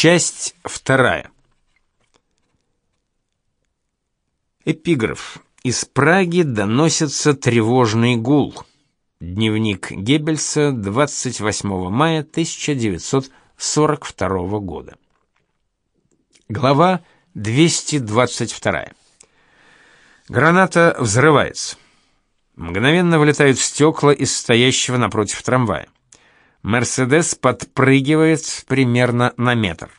Часть вторая. Эпиграф. Из Праги доносится тревожный гул. Дневник Геббельса, 28 мая 1942 года. Глава 222. Граната взрывается. Мгновенно вылетают стекла из стоящего напротив трамвая. Мерседес подпрыгивает примерно на метр.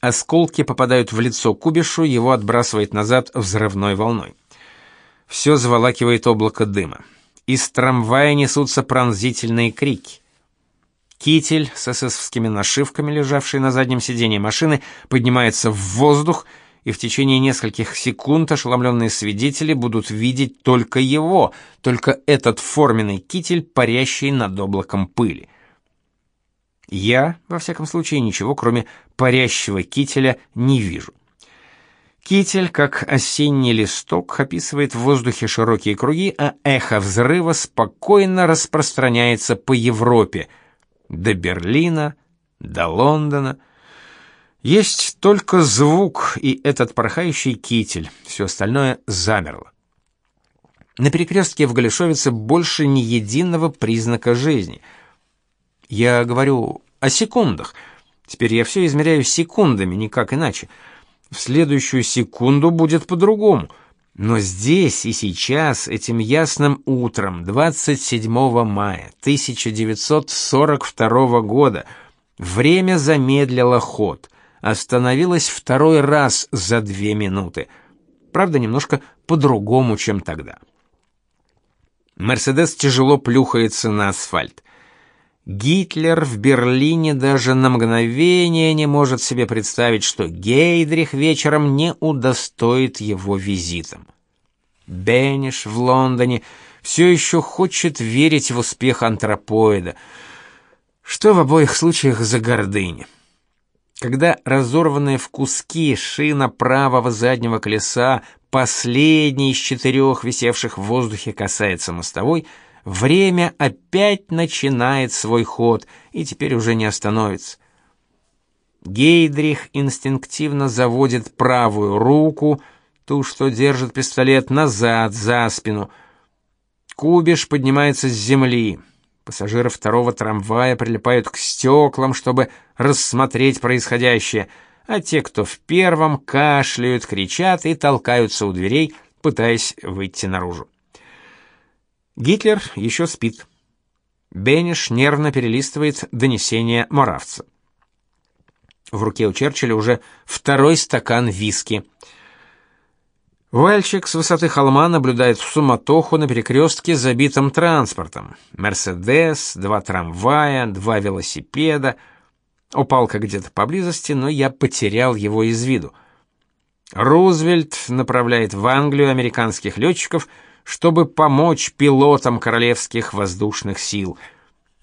Осколки попадают в лицо Кубишу, его отбрасывает назад взрывной волной. Все заволакивает облако дыма. Из трамвая несутся пронзительные крики. Китель с эсэсовскими нашивками, лежавший на заднем сиденье машины, поднимается в воздух, и в течение нескольких секунд ошеломленные свидетели будут видеть только его, только этот форменный китель, парящий над облаком пыли. Я, во всяком случае, ничего, кроме парящего кителя, не вижу. Китель, как осенний листок, описывает в воздухе широкие круги, а эхо взрыва спокойно распространяется по Европе, до Берлина, до Лондона. Есть только звук и этот порхающий китель, все остальное замерло. На перекрестке в Галишовице больше ни единого признака жизни — я говорю о секундах. Теперь я все измеряю секундами, никак иначе. В следующую секунду будет по-другому. Но здесь и сейчас, этим ясным утром 27 мая 1942 года, время замедлило ход, остановилось второй раз за две минуты. Правда, немножко по-другому, чем тогда. Мерседес тяжело плюхается на асфальт. Гитлер в Берлине даже на мгновение не может себе представить, что Гейдрих вечером не удостоит его визитом. Бенниш в Лондоне все еще хочет верить в успех антропоида, что в обоих случаях за гордыня. Когда разорванная в куски шина правого заднего колеса, последний из четырех висевших в воздухе касается мостовой, Время опять начинает свой ход и теперь уже не остановится. Гейдрих инстинктивно заводит правую руку, ту, что держит пистолет, назад, за спину. Кубиш поднимается с земли. Пассажиры второго трамвая прилипают к стеклам, чтобы рассмотреть происходящее, а те, кто в первом, кашляют, кричат и толкаются у дверей, пытаясь выйти наружу. Гитлер еще спит. Бенеш нервно перелистывает донесение Моравца. В руке у Черчилля уже второй стакан виски. Вальчик с высоты холма наблюдает в суматоху на перекрестке забитым транспортом. Мерседес, два трамвая, два велосипеда. Упалка где-то поблизости, но я потерял его из виду. Рузвельт направляет в Англию американских летчиков — чтобы помочь пилотам королевских воздушных сил.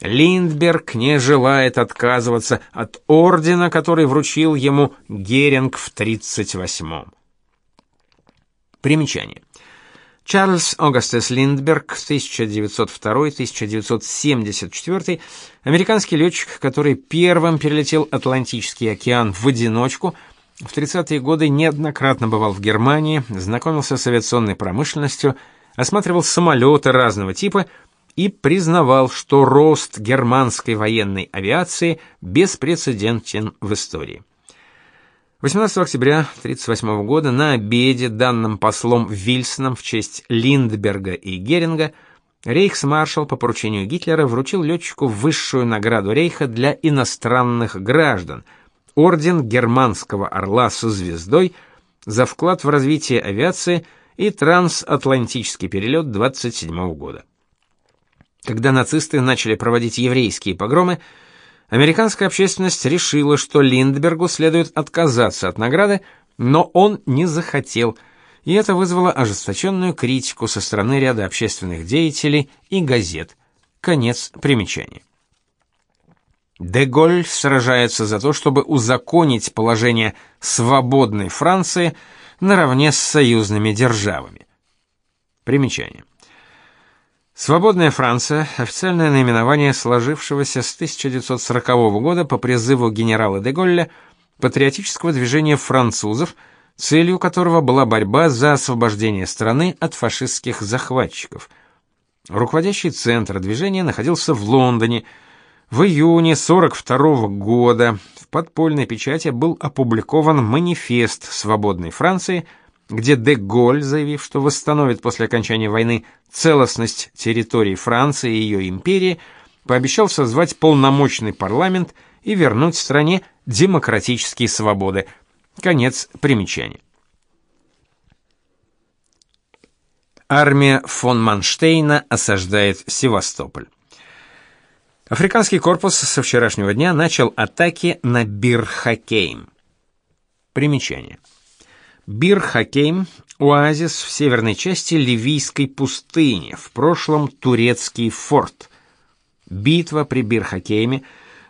Линдберг не желает отказываться от ордена, который вручил ему Геринг в 38-м. Примечание. Чарльз Огастес Линдберг, 1902-1974, американский летчик, который первым перелетел Атлантический океан в одиночку, в 30-е годы неоднократно бывал в Германии, знакомился с авиационной промышленностью осматривал самолеты разного типа и признавал, что рост германской военной авиации беспрецедентен в истории. 18 октября 1938 года на обеде, данном послом Вильсоном в честь Линдберга и Геринга, рейхсмаршал по поручению Гитлера вручил летчику высшую награду рейха для иностранных граждан – орден германского орла со звездой за вклад в развитие авиации – и трансатлантический перелет 27 года. Когда нацисты начали проводить еврейские погромы, американская общественность решила, что Линдбергу следует отказаться от награды, но он не захотел, и это вызвало ожесточенную критику со стороны ряда общественных деятелей и газет. Конец примечания. Деголь сражается за то, чтобы узаконить положение свободной Франции – наравне с союзными державами. Примечание. Свободная Франция официальное наименование сложившегося с 1940 года по призыву генерала де Голля патриотического движения французов, целью которого была борьба за освобождение страны от фашистских захватчиков. Руководящий центр движения находился в Лондоне. В июне 42 года в подпольной печати был опубликован манифест свободной Франции – где де Голь, заявив, что восстановит после окончания войны целостность территории Франции и ее империи, пообещал созвать полномочный парламент и вернуть стране демократические свободы. Конец примечания. Армия фон Манштейна осаждает Севастополь. Африканский корпус со вчерашнего дня начал атаки на Бир-Хакейм. Примечание. Бир-Хакейм – оазис в северной части Ливийской пустыни, в прошлом турецкий форт. Битва при Бир-Хакейме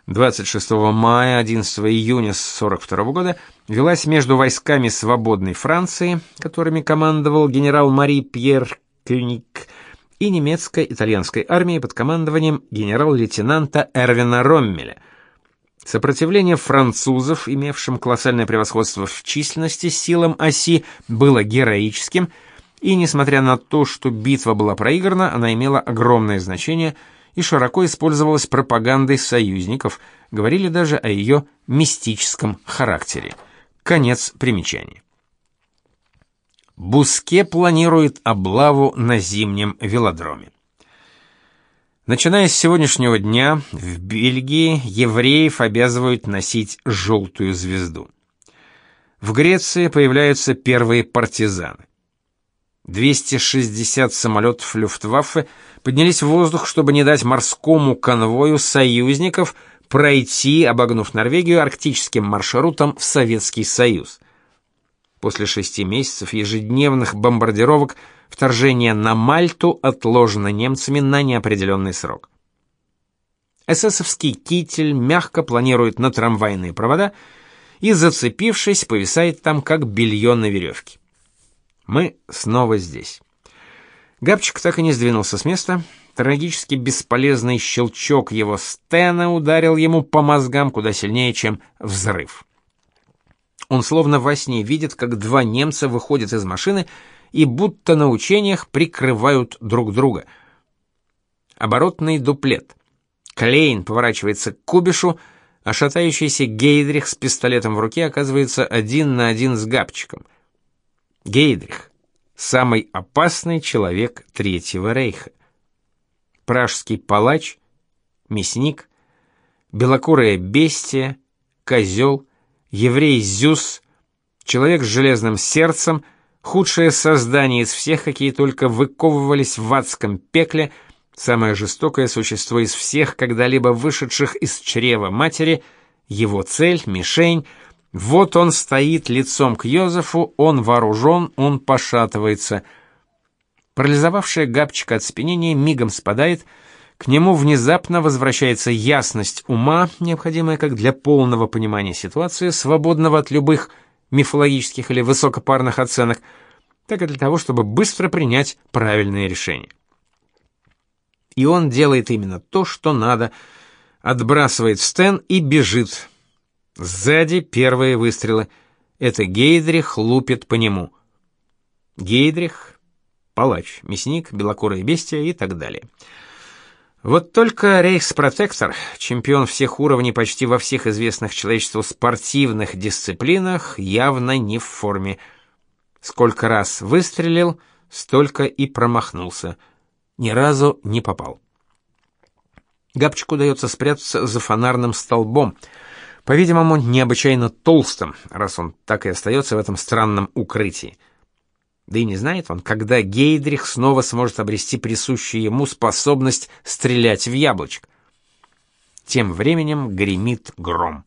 26 мая 11 июня 42 года велась между войсками свободной Франции, которыми командовал генерал Мари Пьер Кюник, и немецко-итальянской армией под командованием генерал-лейтенанта Эрвина Роммеля – Сопротивление французов, имевшим колоссальное превосходство в численности силам оси, было героическим, и несмотря на то, что битва была проиграна, она имела огромное значение и широко использовалась пропагандой союзников, говорили даже о ее мистическом характере. Конец примечания. Буске планирует облаву на зимнем велодроме. Начиная с сегодняшнего дня в Бельгии евреев обязывают носить желтую звезду. В Греции появляются первые партизаны. 260 самолетов Люфтваффе поднялись в воздух, чтобы не дать морскому конвою союзников пройти, обогнув Норвегию, арктическим маршрутом в Советский Союз. После шести месяцев ежедневных бомбардировок вторжение на Мальту отложено немцами на неопределенный срок. Эсэсовский китель мягко планирует на трамвайные провода и, зацепившись, повисает там, как белье на веревке. Мы снова здесь. Габчик так и не сдвинулся с места. Трагически бесполезный щелчок его стена ударил ему по мозгам куда сильнее, чем взрыв. Он словно во сне видит, как два немца выходят из машины и будто на учениях прикрывают друг друга. Оборотный дуплет. Клейн поворачивается к Кубишу, а шатающийся Гейдрих с пистолетом в руке оказывается один на один с Габчиком. Гейдрих — самый опасный человек Третьего Рейха. Пражский палач, мясник, белокурое бестия, козел, еврей Зюс, человек с железным сердцем — худшее создание из всех, какие только выковывались в адском пекле, самое жестокое существо из всех, когда-либо вышедших из чрева матери, его цель, мишень, вот он стоит лицом к Йозефу, он вооружен, он пошатывается. Парализовавшая Габчика от спинения мигом спадает, к нему внезапно возвращается ясность ума, необходимая как для полного понимания ситуации, свободного от любых мифологических или высокопарных оценок, так и для того, чтобы быстро принять правильное решение. И он делает именно то, что надо, отбрасывает стен и бежит. Сзади первые выстрелы. Это Гейдрих лупит по нему. Гейдрих, палач, мясник, белокурое бестия и так далее. Вот только рейхспротектор, чемпион всех уровней почти во всех известных человечеству спортивных дисциплинах, явно не в форме. Сколько раз выстрелил, столько и промахнулся. Ни разу не попал. Габчику удается спрятаться за фонарным столбом, по-видимому, необычайно толстым, раз он так и остается в этом странном укрытии. Да и не знает он, когда Гейдрих снова сможет обрести присущую ему способность стрелять в яблочко. Тем временем гремит гром.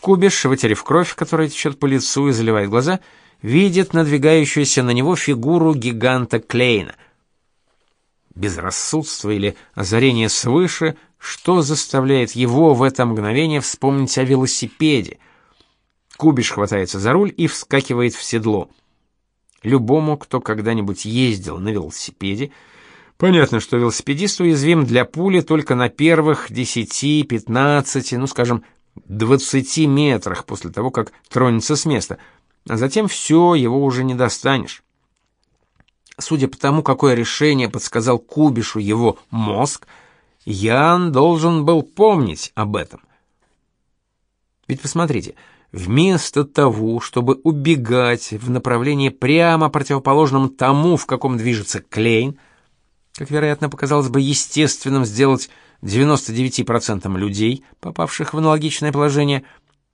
Кубиш, вытерев кровь, которая течет по лицу и заливает глаза, видит надвигающуюся на него фигуру гиганта Клейна. Безрассудство или озарение свыше, что заставляет его в это мгновение вспомнить о велосипеде. Кубиш хватается за руль и вскакивает в седло. Любому, кто когда-нибудь ездил на велосипеде, Понятно, что велосипедист уязвим для пули только на первых 10, 15, ну, скажем, 20 метрах после того, как тронется с места, а затем все, его уже не достанешь. Судя по тому, какое решение подсказал Кубишу его мозг, Ян должен был помнить об этом. Ведь посмотрите, вместо того, чтобы убегать в направлении прямо противоположном тому, в каком движется Клейн, как, вероятно, показалось бы естественным сделать 99% людей, попавших в аналогичное положение,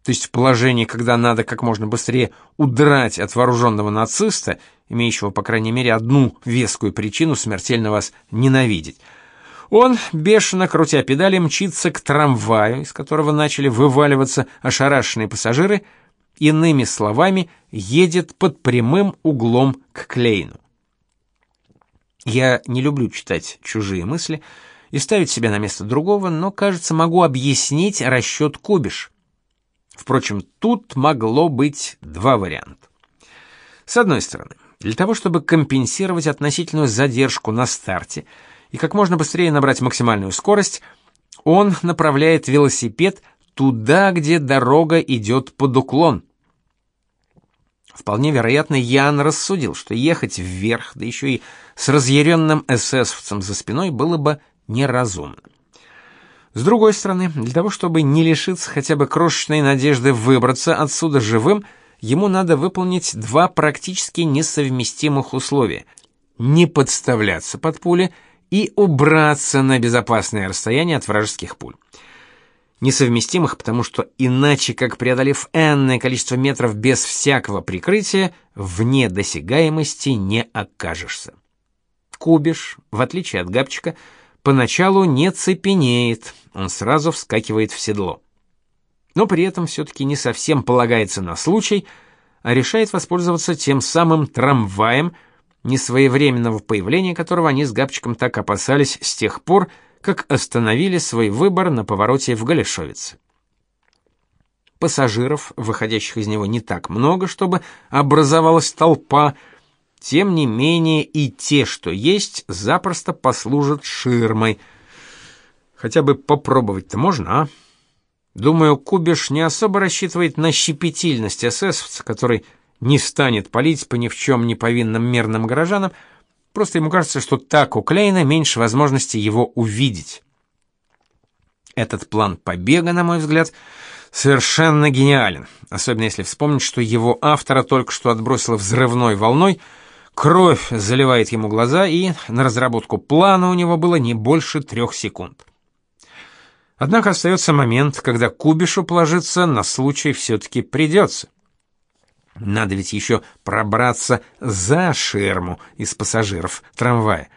то есть в положении, когда надо как можно быстрее удрать от вооруженного нациста, имеющего, по крайней мере, одну вескую причину смертельно вас ненавидеть. Он, бешено крутя педали, мчится к трамваю, из которого начали вываливаться ошарашенные пассажиры, иными словами, едет под прямым углом к Клейну. Я не люблю читать чужие мысли и ставить себя на место другого, но, кажется, могу объяснить расчет Кубиш. Впрочем, тут могло быть два варианта. С одной стороны, для того, чтобы компенсировать относительную задержку на старте и как можно быстрее набрать максимальную скорость, он направляет велосипед туда, где дорога идет под уклон. Вполне вероятно, Ян рассудил, что ехать вверх, да еще и с разъяренным эсэсовцем за спиной было бы неразумно. С другой стороны, для того, чтобы не лишиться хотя бы крошечной надежды выбраться отсюда живым, ему надо выполнить два практически несовместимых условия: не подставляться под пули и убраться на безопасное расстояние от вражеских пуль несовместимых, потому что иначе, как преодолев энное количество метров без всякого прикрытия, вне досягаемости не окажешься. Кубиш, в отличие от Габчика, поначалу не цепенеет, он сразу вскакивает в седло. Но при этом все-таки не совсем полагается на случай, а решает воспользоваться тем самым трамваем, несвоевременного появления которого они с Габчиком так опасались с тех пор, как остановили свой выбор на повороте в Галишовице. Пассажиров, выходящих из него, не так много, чтобы образовалась толпа, тем не менее и те, что есть, запросто послужат ширмой. Хотя бы попробовать-то можно, а? Думаю, Кубиш не особо рассчитывает на щепетильность эсэсовца, который не станет палить по ни в чем не повинным мирным горожанам, Просто ему кажется, что так у Клейна меньше возможности его увидеть. Этот план побега, на мой взгляд, совершенно гениален, особенно если вспомнить, что его автора только что отбросило взрывной волной, кровь заливает ему глаза, и на разработку плана у него было не больше трех секунд. Однако остается момент, когда Кубишу положиться на случай все-таки придется. Надо ведь еще пробраться за ширму из пассажиров трамвая.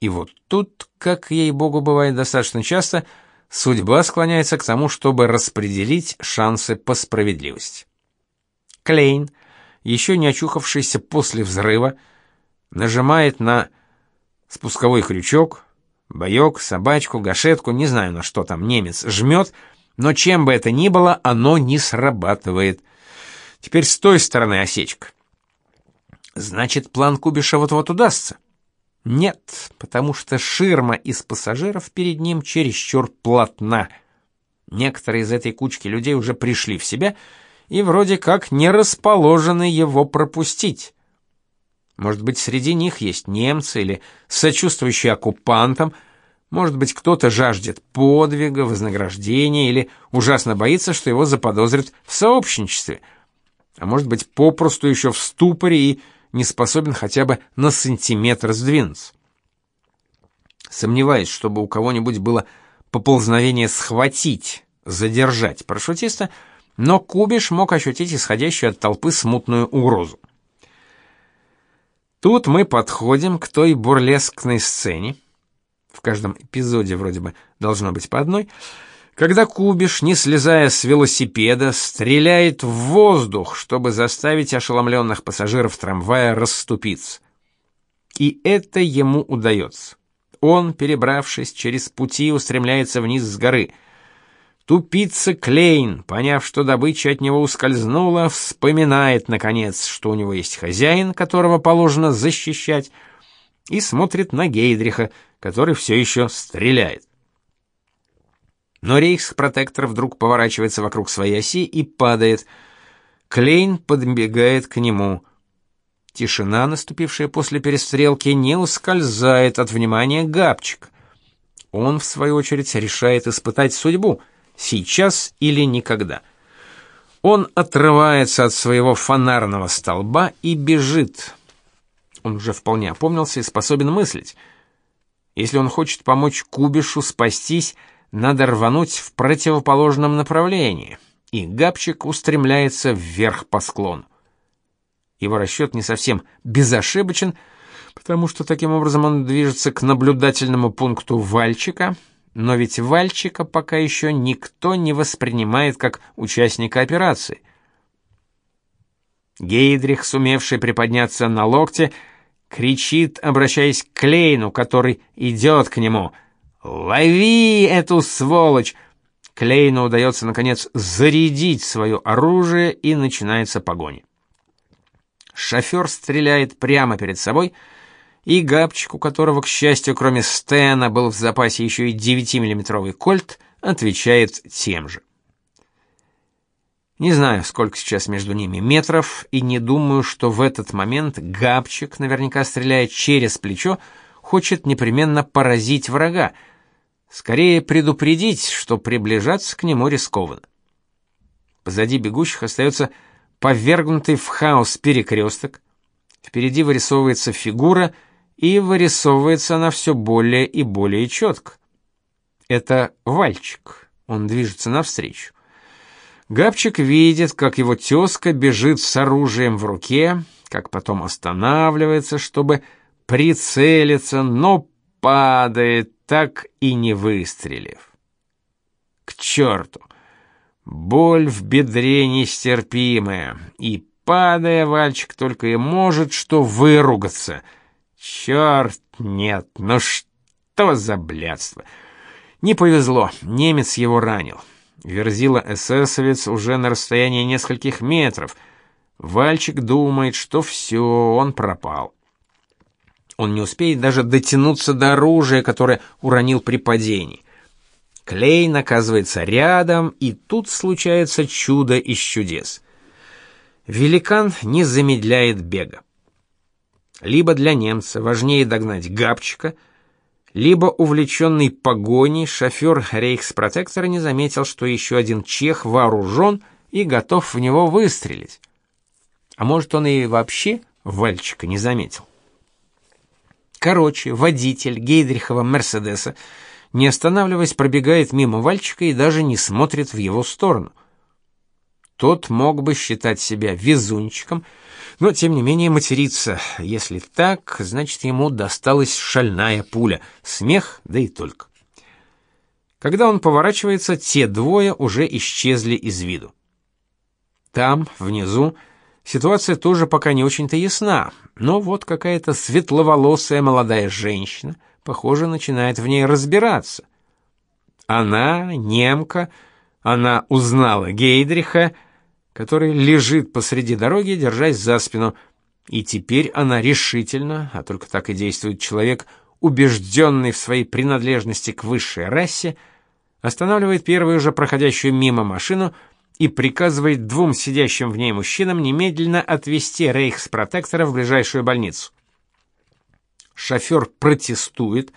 И вот тут, как ей-богу бывает достаточно часто, судьба склоняется к тому, чтобы распределить шансы по справедливости. Клейн, еще не очухавшийся после взрыва, нажимает на спусковой крючок, боек, собачку, гашетку, не знаю на что там немец, жмет, но чем бы это ни было, оно не срабатывает – Теперь с той стороны осечка. Значит, план Кубиша вот-вот удастся. Нет, потому что ширма из пассажиров перед ним чересчур плотна. Некоторые из этой кучки людей уже пришли в себя и вроде как не расположены его пропустить. Может быть, среди них есть немцы или сочувствующие оккупантам, может быть, кто-то жаждет подвига, вознаграждения или ужасно боится, что его заподозрят в сообщничестве – а может быть, попросту еще в ступоре и не способен хотя бы на сантиметр сдвинуться. Сомневаюсь, чтобы у кого-нибудь было поползновение схватить, задержать парашютиста, но Кубиш мог ощутить исходящую от толпы смутную угрозу. Тут мы подходим к той бурлескной сцене, в каждом эпизоде вроде бы должно быть по одной, когда Кубиш, не слезая с велосипеда, стреляет в воздух, чтобы заставить ошеломленных пассажиров трамвая расступиться. И это ему удается. Он, перебравшись через пути, устремляется вниз с горы. Тупица Клейн, поняв, что добыча от него ускользнула, вспоминает наконец, что у него есть хозяин, которого положено защищать, и смотрит на Гейдриха, который все еще стреляет. Но рейхспротектор вдруг поворачивается вокруг своей оси и падает. Клейн подбегает к нему. Тишина, наступившая после перестрелки, не ускользает от внимания Габчик. Он, в свою очередь, решает испытать судьбу сейчас или никогда. Он отрывается от своего фонарного столба и бежит. Он уже вполне опомнился и способен мыслить. Если он хочет помочь Кубишу спастись, надо рвануть в противоположном направлении, и Габчик устремляется вверх по склону. Его расчет не совсем безошибочен, потому что таким образом он движется к наблюдательному пункту Вальчика, но ведь Вальчика пока еще никто не воспринимает как участника операции. Гейдрих, сумевший приподняться на локте, кричит, обращаясь к Клейну, который идет к нему — «Лови эту сволочь!» Клейну удается, наконец, зарядить свое оружие, и начинается погоня. Шофер стреляет прямо перед собой, и Габчик, у которого, к счастью, кроме Стена, был в запасе еще и 9-миллиметровый кольт, отвечает тем же. Не знаю, сколько сейчас между ними метров, и не думаю, что в этот момент Габчик, наверняка стреляя через плечо, хочет непременно поразить врага, Скорее предупредить, что приближаться к нему рискованно. Позади бегущих остается повергнутый в хаос перекресток. Впереди вырисовывается фигура, и вырисовывается она все более и более четко. Это Вальчик. Он движется навстречу. Габчик видит, как его тезка бежит с оружием в руке, как потом останавливается, чтобы прицелиться, но падает, так и не выстрелив. К черту! Боль в бедре нестерпимая, и, падая, Вальчик только и может что выругаться. Черт, нет, ну что за блядство! Не повезло, немец его ранил. Верзила эсэсовец уже на расстоянии нескольких метров. Вальчик думает, что все, он пропал. Он не успеет даже дотянуться до оружия, которое уронил при падении. Клей оказывается рядом, и тут случается чудо из чудес. Великан не замедляет бега. Либо для немца важнее догнать Габчика, либо увлеченный погоней шофер рейхспротектора не заметил, что еще один чех вооружен и готов в него выстрелить. А может, он и вообще Вальчика не заметил. Короче, водитель Гейдрихова Мерседеса, не останавливаясь, пробегает мимо Вальчика и даже не смотрит в его сторону. Тот мог бы считать себя везунчиком, но тем не менее материться. Если так, значит, ему досталась шальная пуля, смех, да и только. Когда он поворачивается, те двое уже исчезли из виду. Там, внизу, Ситуация тоже пока не очень-то ясна, но вот какая-то светловолосая молодая женщина, похоже, начинает в ней разбираться. Она немка, она узнала Гейдриха, который лежит посреди дороги, держась за спину, и теперь она решительно, а только так и действует человек, убежденный в своей принадлежности к высшей расе, останавливает первую же проходящую мимо машину и приказывает двум сидящим в ней мужчинам немедленно отвезти рейхспротектора в ближайшую больницу. Шофер протестует,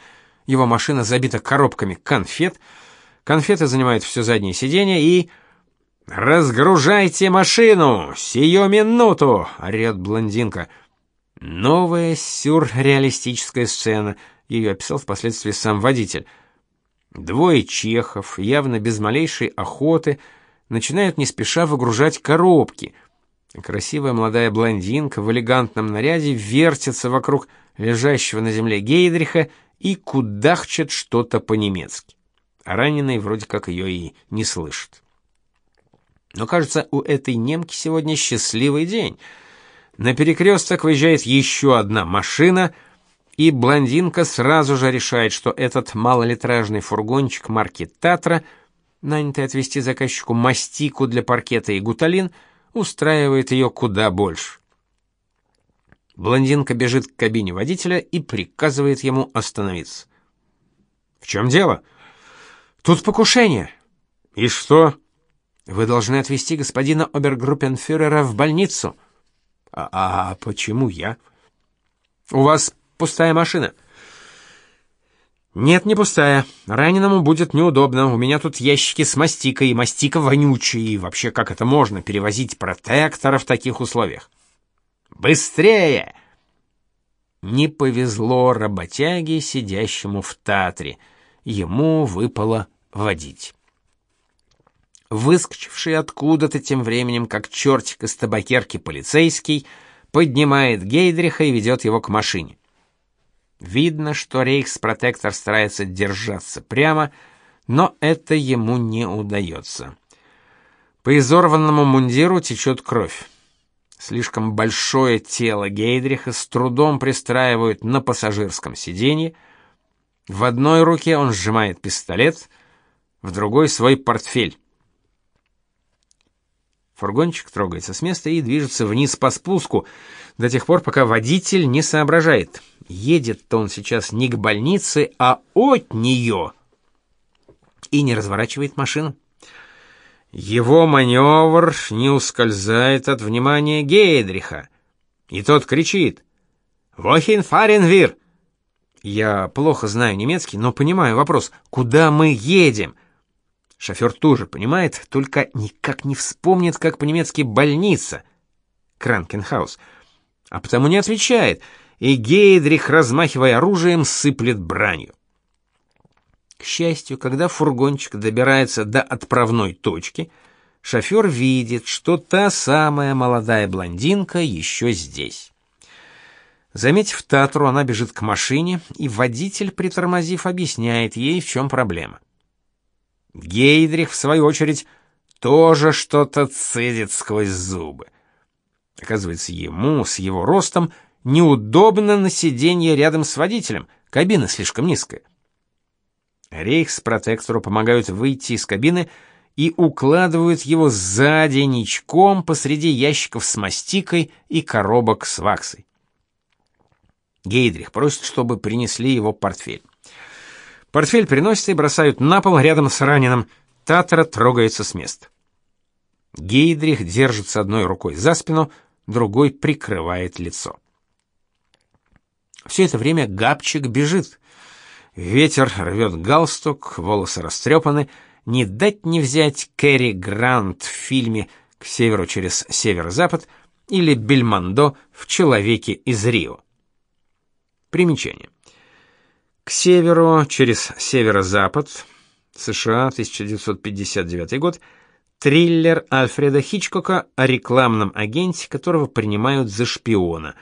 его машина забита коробками конфет, конфеты занимают все заднее сиденье и... «Разгружайте машину! Сию минуту!» — орет блондинка. Новая сюрреалистическая сцена, ее описал впоследствии сам водитель. Двое чехов, явно без малейшей охоты, — начинают не спеша выгружать коробки. Красивая молодая блондинка в элегантном наряде вертится вокруг лежащего на земле Гейдриха и кудахчет что-то по-немецки. А раненый вроде как ее и не слышит. Но, кажется, у этой немки сегодня счастливый день. На перекресток выезжает еще одна машина, и блондинка сразу же решает, что этот малолитражный фургончик марки «Татра» — нанятый отвезти заказчику мастику для паркета и гуталин, устраивает ее куда больше. Блондинка бежит к кабине водителя и приказывает ему остановиться. В чем дело? Тут покушение. И что? Вы должны отвезти господина обергруппенфюрера в больницу. А, а почему я? У вас пустая машина. Нет, не пустая. Раненому будет неудобно. У меня тут ящики с мастикой, и мастика вонючая, и вообще как это можно перевозить протектора в таких условиях? Быстрее! Не повезло работяге, сидящему в Татре. Ему выпало водить. Выскочивший откуда-то тем временем, как чертик из табакерки полицейский, поднимает Гейдриха и ведет его к машине. Видно, что рейхспротектор старается держаться прямо, но это ему не удается. По изорванному мундиру течет кровь. Слишком большое тело Гейдриха с трудом пристраивают на пассажирском сиденье. В одной руке он сжимает пистолет, в другой свой портфель. Фургончик трогается с места и движется вниз по спуску до тех пор, пока водитель не соображает. Едет-то он сейчас не к больнице, а от нее. И не разворачивает машину. Его маневр не ускользает от внимания Гейдриха. И тот кричит «Вохин фаренвир!» Я плохо знаю немецкий, но понимаю вопрос «Куда мы едем?» Шофер тоже понимает, только никак не вспомнит, как по-немецки «больница» — Кранкенхаус, а потому не отвечает, и Гейдрих, размахивая оружием, сыплет бранью. К счастью, когда фургончик добирается до отправной точки, шофер видит, что та самая молодая блондинка еще здесь. Заметив Татру, она бежит к машине, и водитель, притормозив, объясняет ей, в чем проблема. Гейдрих, в свою очередь, тоже что-то цедит сквозь зубы. Оказывается, ему с его ростом неудобно на сиденье рядом с водителем, кабина слишком низкая. Рейхспротектору помогают выйти из кабины и укладывают его сзади ничком посреди ящиков с мастикой и коробок с ваксой. Гейдрих просит, чтобы принесли его портфель. Портфель приносят и бросают на пол рядом с раненым. Татра трогается с места. Гейдрих держится одной рукой за спину, другой прикрывает лицо. Все это время Габчик бежит. Ветер рвет галстук, волосы растрепаны. Не дать не взять Кэрри Грант в фильме «К северу через северо-запад» или Бельмондо в «Человеке из Рио». Примечание. К северу, через северо-запад, США, 1959 год, триллер Альфреда Хичкока о рекламном агенте, которого принимают за шпиона.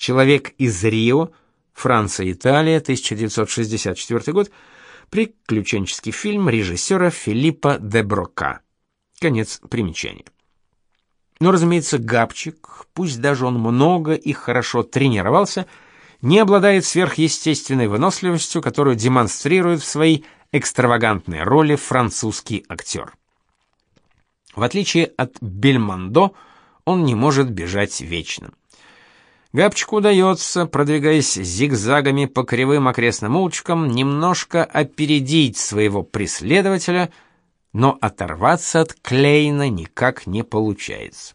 Человек из Рио, Франция, Италия, 1964 год, приключенческий фильм режиссера Филиппа де Брока. Конец примечания. Но, разумеется, Габчик, пусть даже он много и хорошо тренировался, — не обладает сверхъестественной выносливостью, которую демонстрирует в своей экстравагантной роли французский актер. В отличие от Бельмондо, он не может бежать вечно. Габчику удается, продвигаясь зигзагами по кривым окрестным улочкам, немножко опередить своего преследователя, но оторваться от Клейна никак не получается.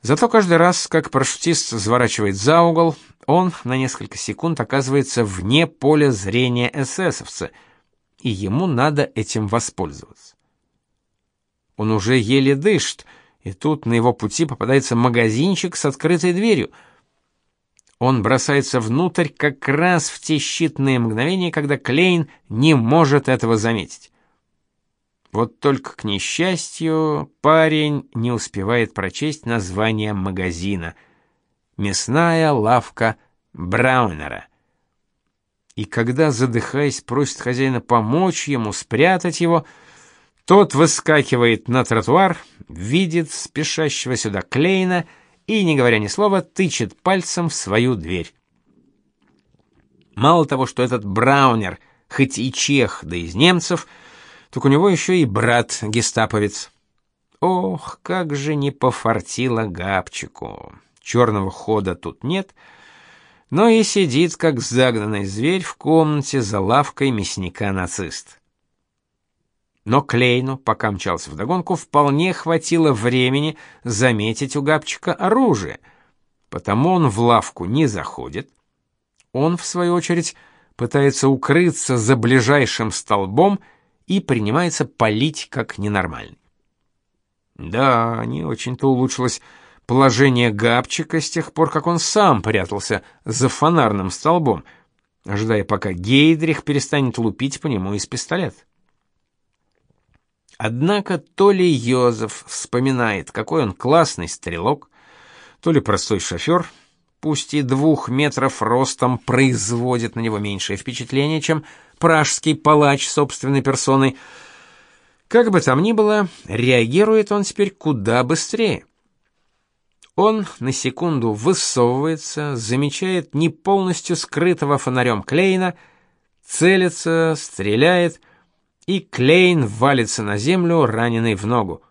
Зато каждый раз, как парашютист заворачивает за угол, он на несколько секунд оказывается вне поля зрения эсэсовца, и ему надо этим воспользоваться. Он уже еле дышит, и тут на его пути попадается магазинчик с открытой дверью. Он бросается внутрь как раз в те считанные мгновения, когда Клейн не может этого заметить. Вот только к несчастью, парень не успевает прочесть название магазина. Мясная лавка Браунера. И когда, задыхаясь, просит хозяина помочь ему спрятать его, тот выскакивает на тротуар, видит спешащего сюда Клейна и, не говоря ни слова, тычет пальцем в свою дверь. Мало того, что этот Браунер, хоть и чех, да из немцев, — так у него еще и брат гестаповец. Ох, как же не пофартило Габчику. Черного хода тут нет, но и сидит, как загнанный зверь, в комнате за лавкой мясника-нацист. Но Клейну, пока мчался вдогонку, вполне хватило времени заметить у Габчика оружие, потому он в лавку не заходит. Он, в свою очередь, пытается укрыться за ближайшим столбом и принимается палить как ненормальный. Да, не очень-то улучшилось положение Габчика с тех пор, как он сам прятался за фонарным столбом, ожидая, пока Гейдрих перестанет лупить по нему из пистолета. Однако то ли Йозеф вспоминает, какой он классный стрелок, то ли простой шофер, пусть и двух метров ростом, производит на него меньшее впечатление, чем пражский палач собственной персоной. Как бы там ни было, реагирует он теперь куда быстрее. Он на секунду высовывается, замечает не полностью скрытого фонарем Клейна, целится, стреляет — и Клейн валится на землю, раненый в ногу.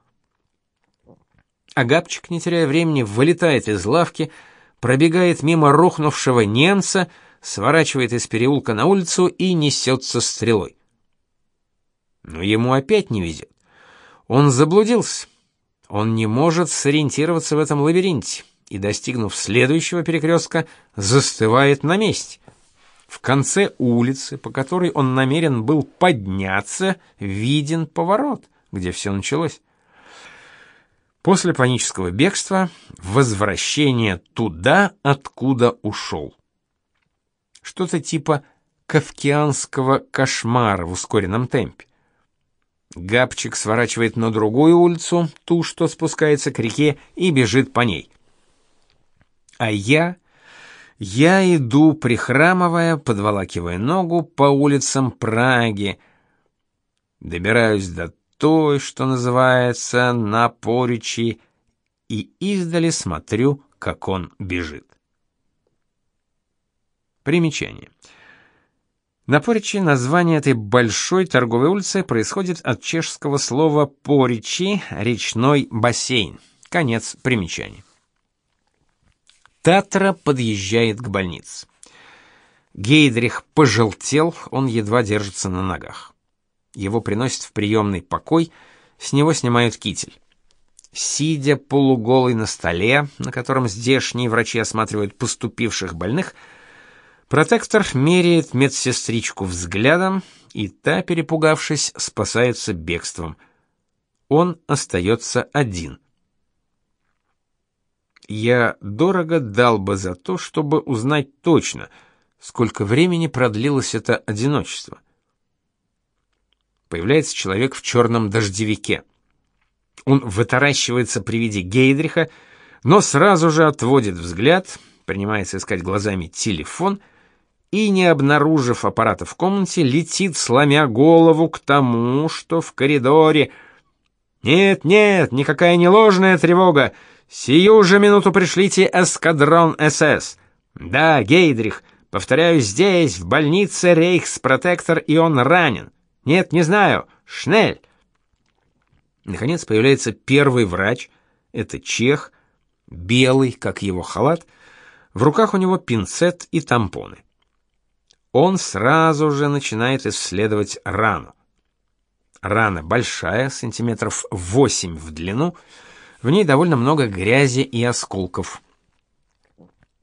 Агапчик, не теряя времени, вылетает из лавки, пробегает мимо рухнувшего немца, сворачивает из переулка на улицу и несется стрелой. Но ему опять не везет. Он заблудился. Он не может сориентироваться в этом лабиринте и, достигнув следующего перекрестка, застывает на месте. В конце улицы, по которой он намерен был подняться, виден поворот, где все началось. После панического бегства возвращение туда, откуда ушел. Что-то типа кавкианского кошмара в ускоренном темпе. Габчик сворачивает на другую улицу, ту, что спускается к реке, и бежит по ней. А я я иду, прихрамывая, подволакивая ногу по улицам Праги. Добираюсь до той, что называется, на поречи, и издали смотрю, как он бежит. Примечание. На Поричи название этой большой торговой улицы происходит от чешского слова «поричи» — речной бассейн. Конец примечания. Татра подъезжает к больнице. Гейдрих пожелтел, он едва держится на ногах. Его приносят в приемный покой, с него снимают китель. Сидя полуголый на столе, на котором здешние врачи осматривают поступивших больных, протектор меряет медсестричку взглядом, и та, перепугавшись, спасается бегством. Он остается один. Я дорого дал бы за то, чтобы узнать точно, сколько времени продлилось это одиночество. Появляется человек в черном дождевике. Он вытаращивается при виде Гейдриха, но сразу же отводит взгляд, принимается искать глазами телефон и, не обнаружив аппарата в комнате, летит, сломя голову к тому, что в коридоре. «Нет, нет, никакая не ложная тревога!» Сию же минуту пришлите эскадрон СС. Да, Гейдрих, повторяю, здесь, в больнице Рейхспротектор, и он ранен. Нет, не знаю. Шнель. Наконец появляется первый врач. Это чех, белый, как его халат. В руках у него пинцет и тампоны. Он сразу же начинает исследовать рану. Рана большая, сантиметров 8 в длину, в ней довольно много грязи и осколков.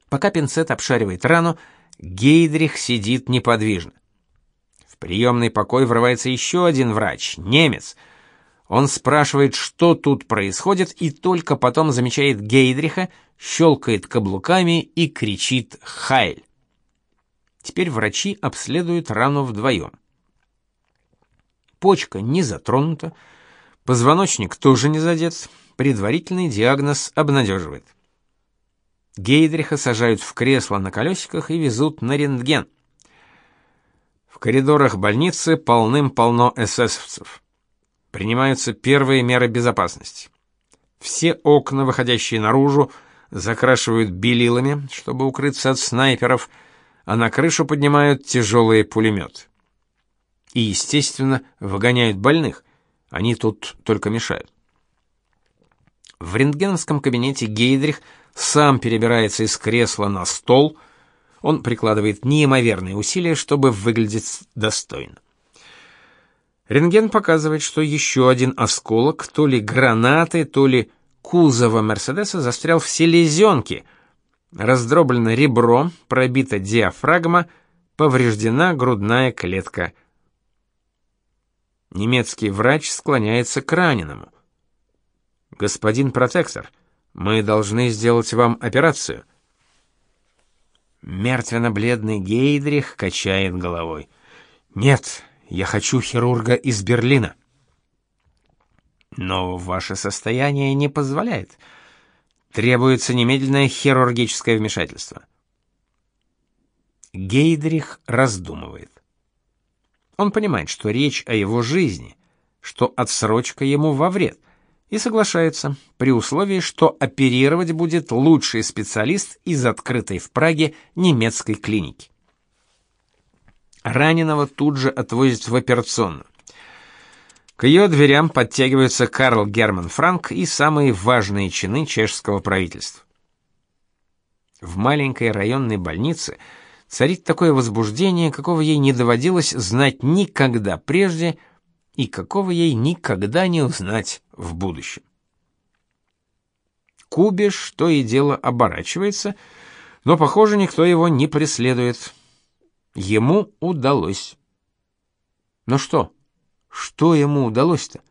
Пока пинцет обшаривает рану, Гейдрих сидит неподвижно. В приемный покой врывается еще один врач, немец. Он спрашивает, что тут происходит, и только потом замечает Гейдриха, щелкает каблуками и кричит «Хайль!». Теперь врачи обследуют рану вдвоем. Почка не затронута, позвоночник тоже не задет, Предварительный диагноз обнадеживает. Гейдриха сажают в кресло на колесиках и везут на рентген. В коридорах больницы полным-полно эсэсовцев. Принимаются первые меры безопасности. Все окна, выходящие наружу, закрашивают белилами, чтобы укрыться от снайперов, а на крышу поднимают тяжелые пулеметы. И, естественно, выгоняют больных. Они тут только мешают. В рентгеновском кабинете Гейдрих сам перебирается из кресла на стол. Он прикладывает неимоверные усилия, чтобы выглядеть достойно. Рентген показывает, что еще один осколок, то ли гранаты, то ли кузова Мерседеса застрял в селезенке. Раздроблено ребро, пробита диафрагма, повреждена грудная клетка. Немецкий врач склоняется к раненому. Господин протектор, мы должны сделать вам операцию. Мертвенно-бледный Гейдрих качает головой. Нет, я хочу хирурга из Берлина. Но ваше состояние не позволяет. Требуется немедленное хирургическое вмешательство. Гейдрих раздумывает. Он понимает, что речь о его жизни, что отсрочка ему во вред, и соглашается, при условии, что оперировать будет лучший специалист из открытой в Праге немецкой клиники. Раненого тут же отвозят в операционную. К ее дверям подтягиваются Карл Герман Франк и самые важные чины чешского правительства. В маленькой районной больнице царит такое возбуждение, какого ей не доводилось знать никогда прежде и какого ей никогда не узнать в будущем. Кубиш то и дело оборачивается, но, похоже, никто его не преследует. Ему удалось. Но что? Что ему удалось-то?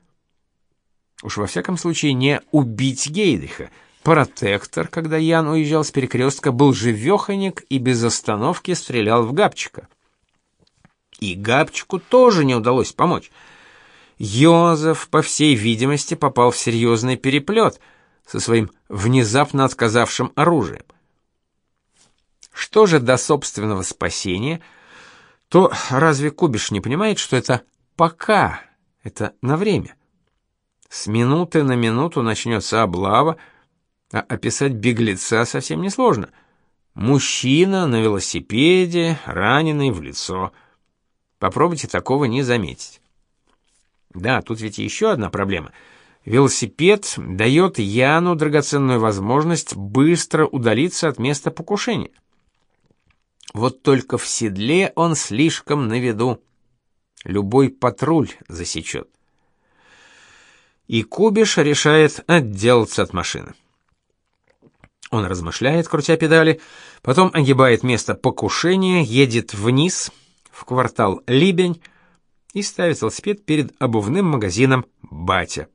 Уж во всяком случае не убить Гейдриха. Протектор, когда Ян уезжал с перекрестка, был живеханик и без остановки стрелял в Габчика. И Габчику тоже не удалось помочь. Йозеф, по всей видимости, попал в серьезный переплет со своим внезапно отказавшим оружием. Что же до собственного спасения, то разве Кубиш не понимает, что это пока, это на время? С минуты на минуту начнется облава, а описать беглеца совсем несложно. Мужчина на велосипеде, раненый в лицо. Попробуйте такого не заметить. Да, тут ведь еще одна проблема — Велосипед дает Яну драгоценную возможность быстро удалиться от места покушения. Вот только в седле он слишком на виду. Любой патруль засечет. И Кубиш решает отделаться от машины. Он размышляет, крутя педали, потом огибает место покушения, едет вниз, в квартал Либень, и ставит велосипед перед обувным магазином «Батя».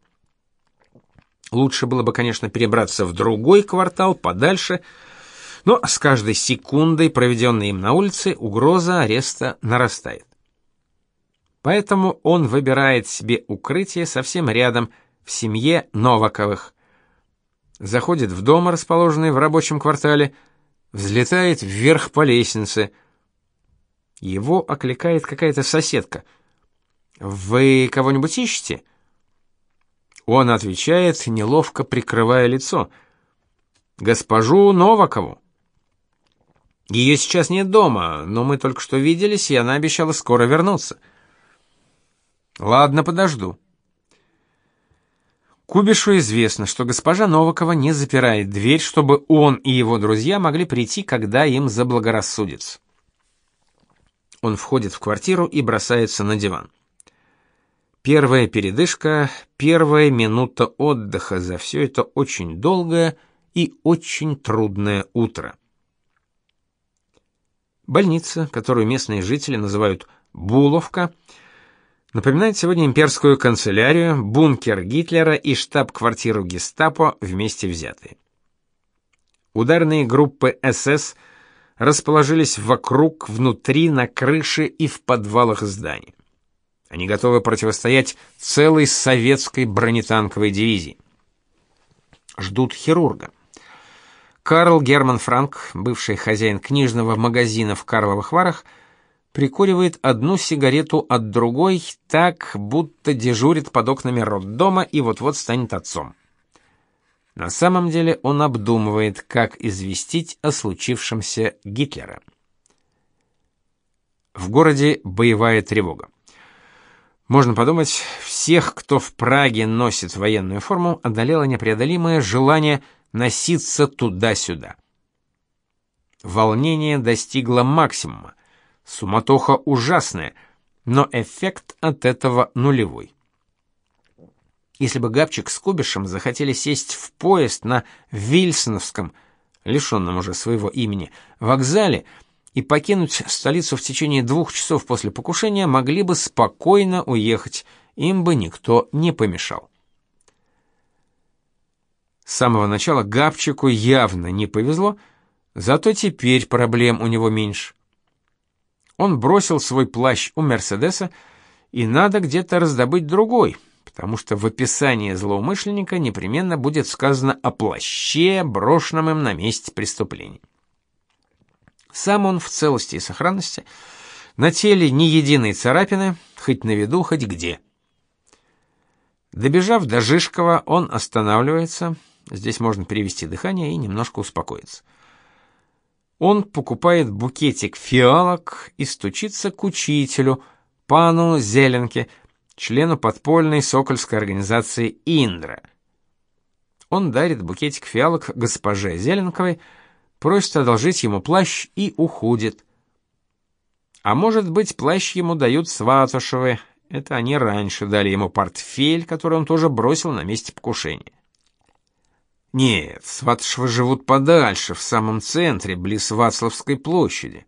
Лучше было бы, конечно, перебраться в другой квартал, подальше, но с каждой секундой, проведенной им на улице, угроза ареста нарастает. Поэтому он выбирает себе укрытие совсем рядом, в семье Новаковых. Заходит в дом, расположенный в рабочем квартале, взлетает вверх по лестнице. Его окликает какая-то соседка. «Вы кого-нибудь ищете?» Он отвечает, неловко прикрывая лицо. «Госпожу Новакову». Ее сейчас нет дома, но мы только что виделись, и она обещала скоро вернуться. Ладно, подожду. Кубишу известно, что госпожа Новакова не запирает дверь, чтобы он и его друзья могли прийти, когда им заблагорассудится. Он входит в квартиру и бросается на диван. Первая передышка, первая минута отдыха за все это очень долгое и очень трудное утро. Больница, которую местные жители называют Буловка, напоминает сегодня имперскую канцелярию, бункер Гитлера и штаб-квартиру Гестапо вместе взятые. Ударные группы СС расположились вокруг, внутри, на крыше и в подвалах зданий. Они готовы противостоять целой советской бронетанковой дивизии. Ждут хирурга. Карл Герман Франк, бывший хозяин книжного магазина в Карловых Варах, прикуривает одну сигарету от другой, так будто дежурит под окнами роддома и вот-вот станет отцом. На самом деле он обдумывает, как известить о случившемся Гитлера. В городе боевая тревога. Можно подумать, всех, кто в Праге носит военную форму, одолело непреодолимое желание носиться туда-сюда. Волнение достигло максимума. Суматоха ужасная, но эффект от этого нулевой. Если бы Габчик с Кубишем захотели сесть в поезд на Вильсоновском, лишенном уже своего имени, вокзале и покинуть столицу в течение двух часов после покушения, могли бы спокойно уехать, им бы никто не помешал. С самого начала Габчику явно не повезло, зато теперь проблем у него меньше. Он бросил свой плащ у Мерседеса, и надо где-то раздобыть другой, потому что в описании злоумышленника непременно будет сказано о плаще, брошенном им на месте преступления. Сам он в целости и сохранности, на теле ни единой царапины, хоть на виду, хоть где. Добежав до Жишкова, он останавливается, Здесь можно перевести дыхание и немножко успокоиться. Он покупает букетик фиалок и стучится к учителю, пану Зеленке, члену подпольной сокольской организации «Индра». Он дарит букетик фиалок госпоже Зеленковой, просит одолжить ему плащ и уходит. А может быть, плащ ему дают Сватушевы, это они раньше дали ему портфель, который он тоже бросил на месте покушения. Нет, Сватшевы живут подальше, в самом центре, близ Вацлавской площади.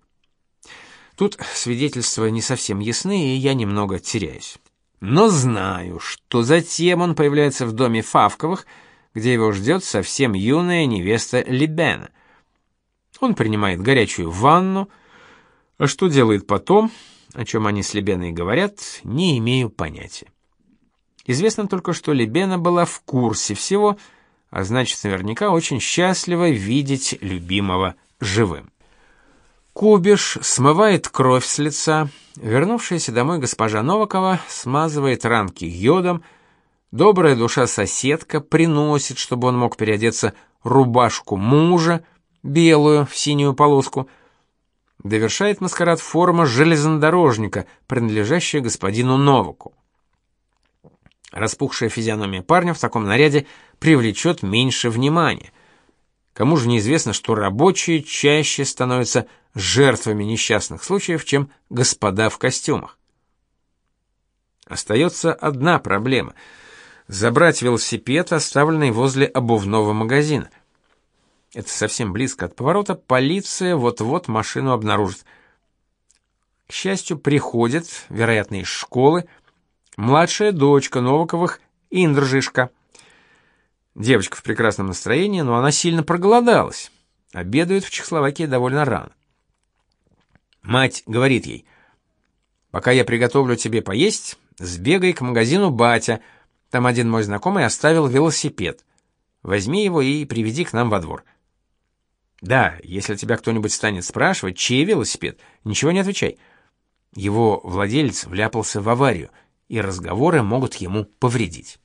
Тут свидетельства не совсем ясны, и я немного теряюсь. Но знаю, что затем он появляется в доме Фавковых, где его ждет совсем юная невеста Либена. Он принимает горячую ванну, а что делает потом, о чем они с Либеной говорят, не имею понятия. Известно только, что Либена была в курсе всего, а значит, наверняка очень счастлива видеть любимого живым. Кубиш смывает кровь с лица. Вернувшаяся домой госпожа Новакова смазывает ранки йодом. Добрая душа соседка приносит, чтобы он мог переодеться, рубашку мужа, белую в синюю полоску. Довершает маскарад форма железнодорожника, принадлежащая господину Новаку. Распухшая физиономия парня в таком наряде привлечет меньше внимания. Кому же неизвестно, что рабочие чаще становятся жертвами несчастных случаев, чем господа в костюмах. Остается одна проблема — забрать велосипед, оставленный возле обувного магазина. Это совсем близко от поворота, полиция вот-вот машину обнаружит. К счастью, приходит, вероятно, из школы, младшая дочка Новаковых Индржишка. Девочка в прекрасном настроении, но она сильно проголодалась. Обедает в Чехословакии довольно рано. Мать говорит ей: "Пока я приготовлю тебе поесть, сбегай к магазину Батя. Там один мой знакомый оставил велосипед. Возьми его и приведи к нам во двор". Да, если тебя кто-нибудь станет спрашивать, чей велосипед, ничего не отвечай. Его владелец вляпался в аварию и разговоры могут ему повредить.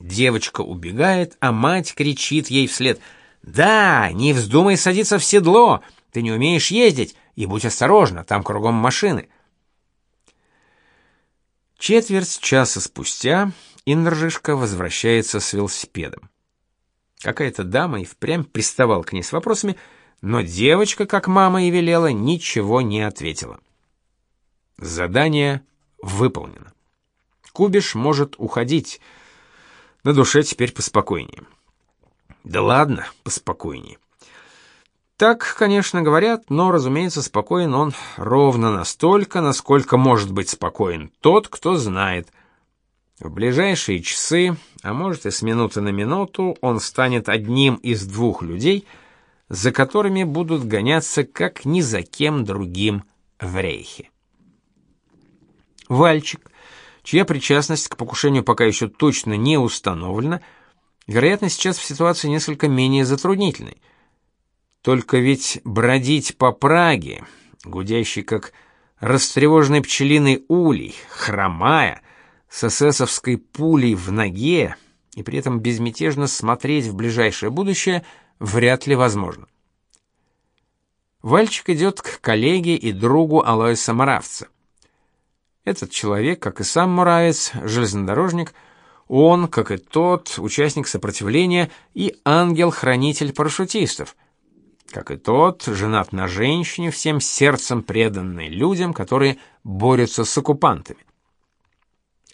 Девочка убегает, а мать кричит ей вслед: "Да, не вздумай садиться в седло, ты не умеешь ездить, и будь осторожна, там кругом машины". Четверть часа спустя Индржишка возвращается с велосипедом. Какая-то дама и впрямь приставала к ней с вопросами, но девочка, как мама и велела, ничего не ответила. Задание выполнено. Кубиш может уходить. На душе теперь поспокойнее. Да ладно, поспокойнее. Так, конечно, говорят, но, разумеется, спокоен он ровно настолько, насколько может быть спокоен тот, кто знает. В ближайшие часы, а может и с минуты на минуту, он станет одним из двух людей, за которыми будут гоняться как ни за кем другим в Рейхе. Вальчик, чья причастность к покушению пока еще точно не установлена, вероятно, сейчас в ситуации несколько менее затруднительной. Только ведь бродить по Праге, гудящий как растревоженный пчелиный улей, хромая, с эсэсовской пулей в ноге и при этом безмятежно смотреть в ближайшее будущее вряд ли возможно. Вальчик идет к коллеге и другу Алоиса Моравца. Этот человек, как и сам Муравец, железнодорожник, он, как и тот, участник сопротивления и ангел-хранитель парашютистов. Как и тот, женат на женщине, всем сердцем преданной людям, которые борются с оккупантами.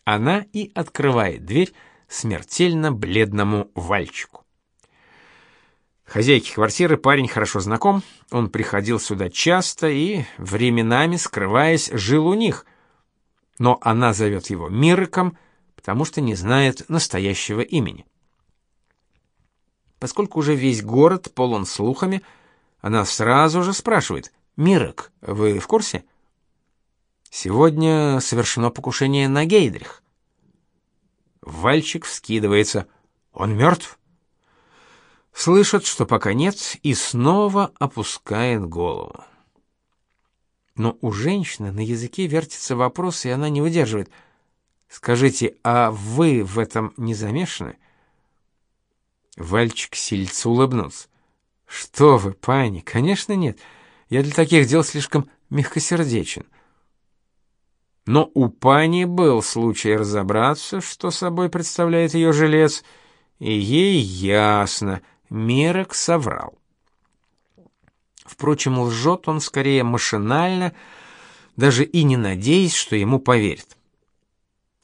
Она и открывает дверь смертельно бледному Вальчику. Хозяйке квартиры парень хорошо знаком, он приходил сюда часто и, временами скрываясь, жил у них. Но она зовет его Мириком, потому что не знает настоящего имени. Поскольку уже весь город полон слухами, она сразу же спрашивает, «Мирок, вы в курсе?» «Сегодня совершено покушение на Гейдрих». Вальчик вскидывается. «Он мертв?» Слышат, что пока нет, и снова опускает голову. Но у женщины на языке вертится вопрос, и она не выдерживает. «Скажите, а вы в этом не замешаны?» Вальчик сильца улыбнулся. «Что вы, пани, конечно нет. Я для таких дел слишком мягкосердечен». Но у пани был случай разобраться, что собой представляет ее жилец, и ей ясно — Мирок соврал. Впрочем, лжет он скорее машинально, даже и не надеясь, что ему поверят.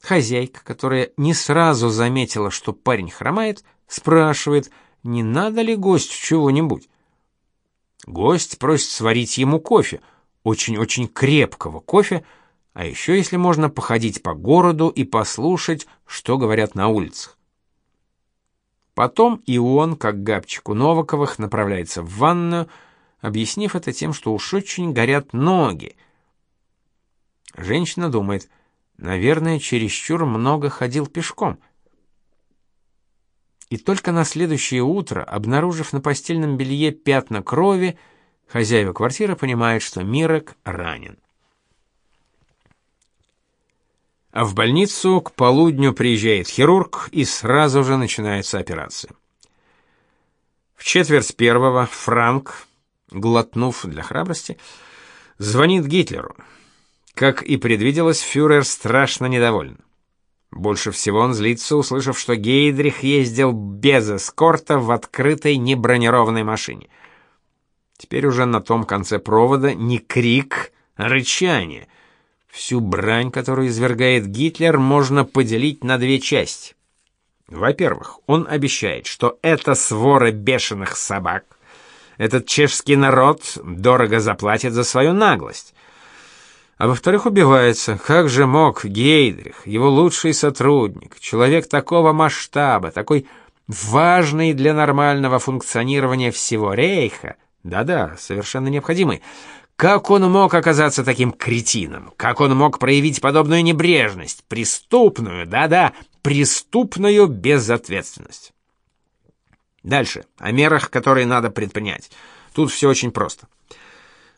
Хозяйка, которая не сразу заметила, что парень хромает, спрашивает, не надо ли гостю чего-нибудь. Гость просит сварить ему кофе, очень-очень крепкого кофе, а еще, если можно, походить по городу и послушать, что говорят на улицах. Потом и он, как габчик у Новаковых, направляется в ванную, объяснив это тем, что уж очень горят ноги. Женщина думает, наверное, чересчур много ходил пешком. И только на следующее утро, обнаружив на постельном белье пятна крови, хозяева квартиры понимают, что Мирок ранен. А в больницу к полудню приезжает хирург, и сразу же начинается операция. В четверть первого Франк, глотнув для храбрости, звонит Гитлеру. Как и предвиделось, фюрер страшно недоволен. Больше всего он злится, услышав, что Гейдрих ездил без эскорта в открытой небронированной машине. Теперь уже на том конце провода не крик, а рычание — Всю брань, которую извергает Гитлер, можно поделить на две части. Во-первых, он обещает, что эта свора бешеных собак, этот чешский народ дорого заплатит за свою наглость. А во-вторых, убивается, как же мог Гейдрих, его лучший сотрудник, человек такого масштаба, такой важный для нормального функционирования всего Рейха, да-да, совершенно необходимый, как он мог оказаться таким кретином? Как он мог проявить подобную небрежность, преступную, да-да, преступную безответственность? Дальше, о мерах, которые надо предпринять. Тут все очень просто.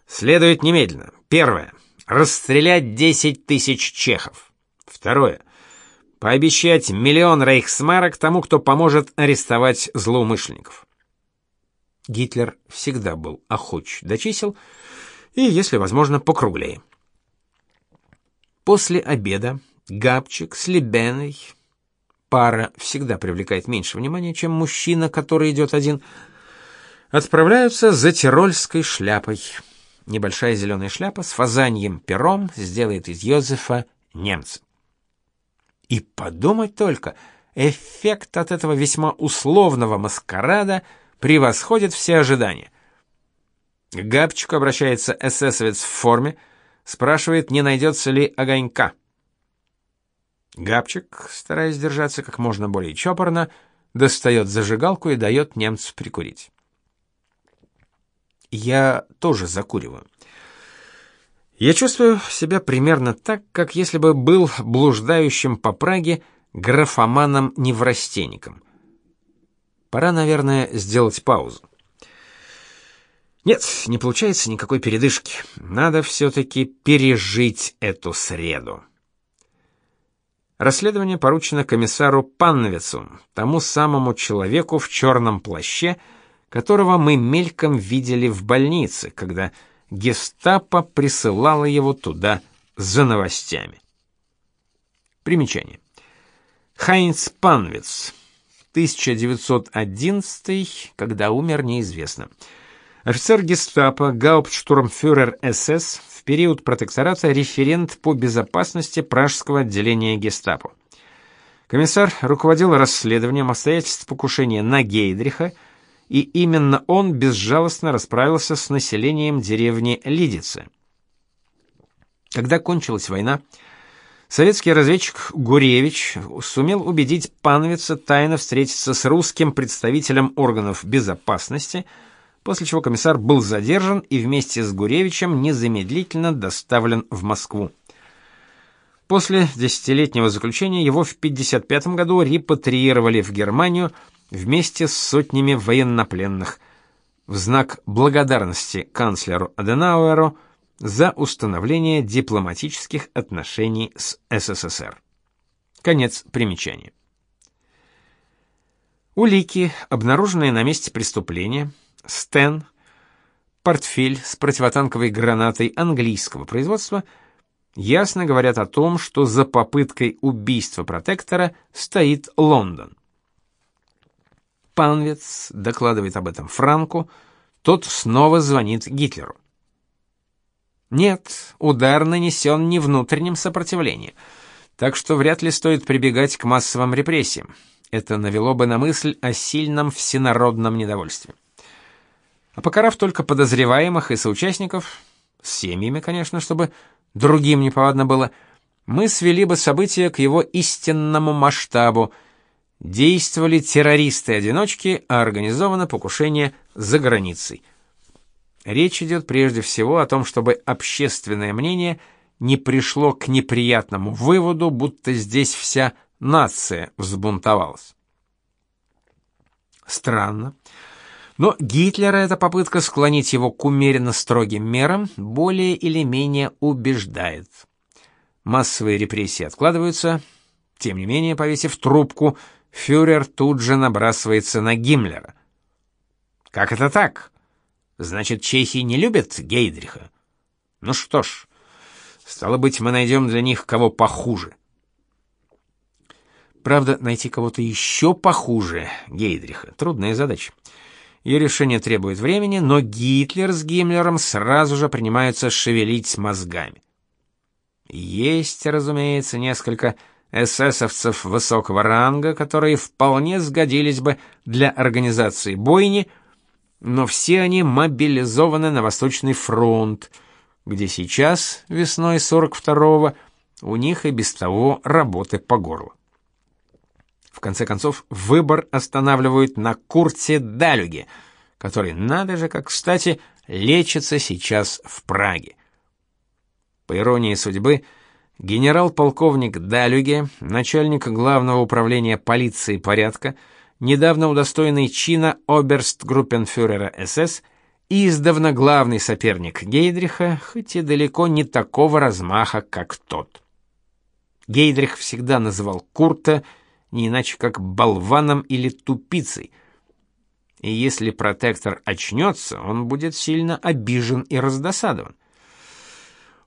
Следует немедленно. Первое. Расстрелять 10 тысяч чехов. Второе. Пообещать миллион рейхсмарок тому, кто поможет арестовать злоумышленников. Гитлер всегда был охоч до чисел, и, если возможно, покруглее. После обеда Габчик с Лебеной, пара всегда привлекает меньше внимания, чем мужчина, который идет один, отправляются за тирольской шляпой. Небольшая зеленая шляпа с фазаньем пером сделает из Йозефа немца. И подумать только, эффект от этого весьма условного маскарада превосходит все ожидания. К Габчику обращается эсэсовец в форме, спрашивает, не найдется ли огонька. Габчик, стараясь держаться как можно более чопорно, достает зажигалку и дает немцу прикурить. Я тоже закуриваю. Я чувствую себя примерно так, как если бы был блуждающим по Праге графоманом-неврастенником. Пора, наверное, сделать паузу. Нет, не получается никакой передышки. Надо все-таки пережить эту среду. Расследование поручено комиссару Панновицу, тому самому человеку в черном плаще, которого мы мельком видели в больнице, когда гестапо присылало его туда за новостями. Примечание. Хайнц Панвиц, 1911, когда умер, неизвестно. Офицер гестапо, гауптштурмфюрер СС, в период протектората референт по безопасности пражского отделения гестапо. Комиссар руководил расследованием обстоятельств покушения на Гейдриха, и именно он безжалостно расправился с населением деревни Лидице. Когда кончилась война, советский разведчик Гуревич сумел убедить Пановица тайно встретиться с русским представителем органов безопасности, после чего комиссар был задержан и вместе с Гуревичем незамедлительно доставлен в Москву. После десятилетнего заключения его в 1955 году репатриировали в Германию вместе с сотнями военнопленных в знак благодарности канцлеру Аденауэру за установление дипломатических отношений с СССР. Конец примечания. Улики, обнаруженные на месте преступления, стен, портфель с противотанковой гранатой английского производства – ясно говорят о том, что за попыткой убийства протектора стоит Лондон. Панвец докладывает об этом Франку, тот снова звонит Гитлеру. Нет, удар нанесен не внутренним сопротивлением, так что вряд ли стоит прибегать к массовым репрессиям. Это навело бы на мысль о сильном всенародном недовольстве. А покарав только подозреваемых и соучастников, с семьями, конечно, чтобы другим неповадно было, мы свели бы события к его истинному масштабу. Действовали террористы-одиночки, а организовано покушение за границей. Речь идет прежде всего о том, чтобы общественное мнение не пришло к неприятному выводу, будто здесь вся нация взбунтовалась. Странно. Но Гитлера эта попытка склонить его к умеренно строгим мерам более или менее убеждает. Массовые репрессии откладываются, тем не менее, повесив трубку, фюрер тут же набрасывается на Гиммлера. Как это так? Значит, чехи не любят Гейдриха? Ну что ж, стало быть, мы найдем для них кого похуже. Правда, найти кого-то еще похуже Гейдриха трудная задача. Ее решение требует времени, но Гитлер с Гиммлером сразу же принимаются шевелить мозгами. Есть, разумеется, несколько эсэсовцев высокого ранга, которые вполне сгодились бы для организации бойни, но все они мобилизованы на Восточный фронт, где сейчас, весной 42-го, у них и без того работы по горло. В конце концов, выбор останавливают на Курте Далюге, который, надо же, как кстати, лечится сейчас в Праге. По иронии судьбы, генерал-полковник Далюге, начальник главного управления полиции порядка, недавно удостоенный чина оберстгруппенфюрера СС, издавна главный соперник Гейдриха, хоть и далеко не такого размаха, как тот. Гейдрих всегда называл Курта не иначе как болваном или тупицей. И если протектор очнется, он будет сильно обижен и раздосадован.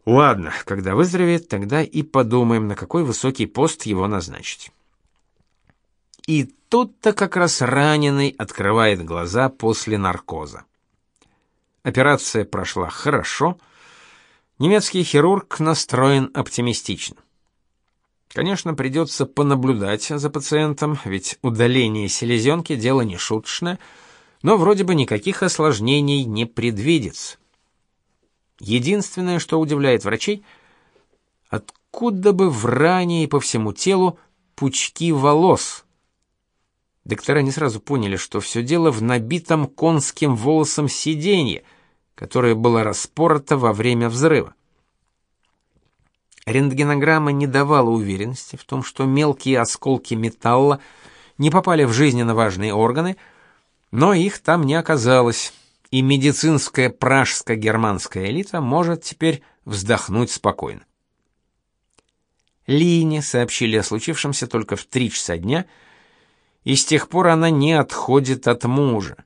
Ладно, когда выздоровеет, тогда и подумаем, на какой высокий пост его назначить. И тут-то как раз раненый открывает глаза после наркоза. Операция прошла хорошо. Немецкий хирург настроен оптимистично. Конечно, придется понаблюдать за пациентом, ведь удаление селезенки – дело не шуточное, но вроде бы никаких осложнений не предвидится. Единственное, что удивляет врачей, откуда бы в ране и по всему телу пучки волос. Доктора не сразу поняли, что все дело в набитом конским волосом сиденье, которое было распорото во время взрыва. Рентгенограмма не давала уверенности в том, что мелкие осколки металла не попали в жизненно важные органы, но их там не оказалось, и медицинская пражско-германская элита может теперь вздохнуть спокойно. Лине сообщили о случившемся только в три часа дня, и с тех пор она не отходит от мужа.